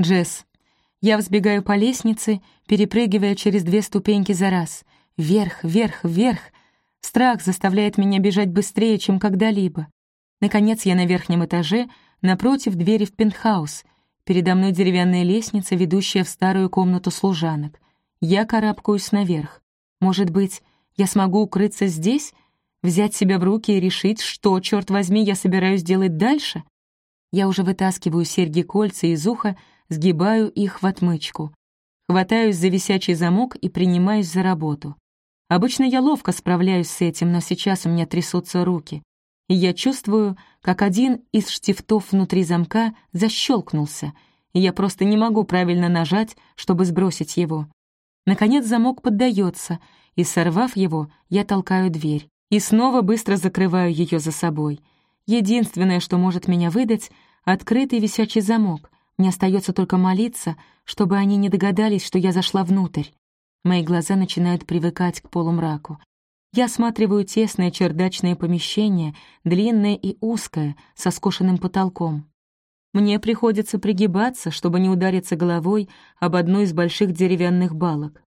Джесс. Я взбегаю по лестнице, перепрыгивая через две ступеньки за раз. Вверх, вверх, вверх. Страх заставляет меня бежать быстрее, чем когда-либо. Наконец я на верхнем этаже, напротив двери в пентхаус. Передо мной деревянная лестница, ведущая в старую комнату служанок. Я карабкаюсь наверх. Может быть, я смогу укрыться здесь, взять себя в руки и решить, что, черт возьми, я собираюсь делать дальше? Я уже вытаскиваю серьги-кольца из уха, сгибаю их в отмычку. Хватаюсь за висячий замок и принимаюсь за работу. Обычно я ловко справляюсь с этим, но сейчас у меня трясутся руки. И я чувствую, как один из штифтов внутри замка защелкнулся, и я просто не могу правильно нажать, чтобы сбросить его. Наконец замок поддается, и, сорвав его, я толкаю дверь. И снова быстро закрываю ее за собой. Единственное, что может меня выдать — открытый висячий замок. Мне остается только молиться, чтобы они не догадались, что я зашла внутрь. Мои глаза начинают привыкать к полумраку. Я осматриваю тесное чердачное помещение, длинное и узкое, со скошенным потолком. Мне приходится пригибаться, чтобы не удариться головой об одну из больших деревянных балок.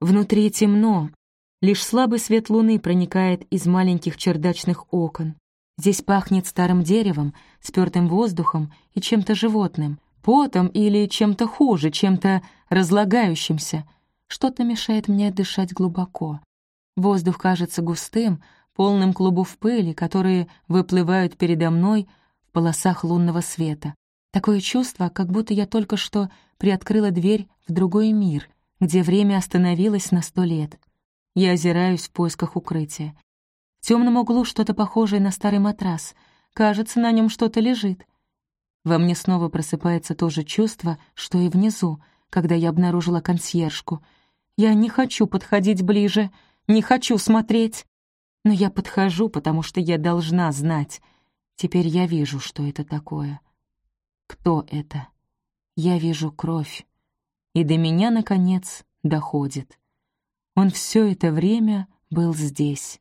Внутри темно, лишь слабый свет луны проникает из маленьких чердачных окон. Здесь пахнет старым деревом, спёртым воздухом и чем-то животным, потом или чем-то хуже, чем-то разлагающимся. Что-то мешает мне дышать глубоко. Воздух кажется густым, полным клубов пыли, которые выплывают передо мной в полосах лунного света. Такое чувство, как будто я только что приоткрыла дверь в другой мир, где время остановилось на сто лет. Я озираюсь в поисках укрытия. В темном углу что-то похожее на старый матрас. Кажется, на нем что-то лежит. Во мне снова просыпается то же чувство, что и внизу, когда я обнаружила консьержку. Я не хочу подходить ближе, не хочу смотреть. Но я подхожу, потому что я должна знать. Теперь я вижу, что это такое. Кто это? Я вижу кровь. И до меня, наконец, доходит. Он все это время был здесь.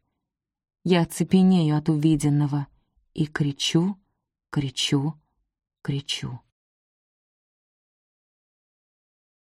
Я оцепенею от увиденного и кричу, кричу, кричу.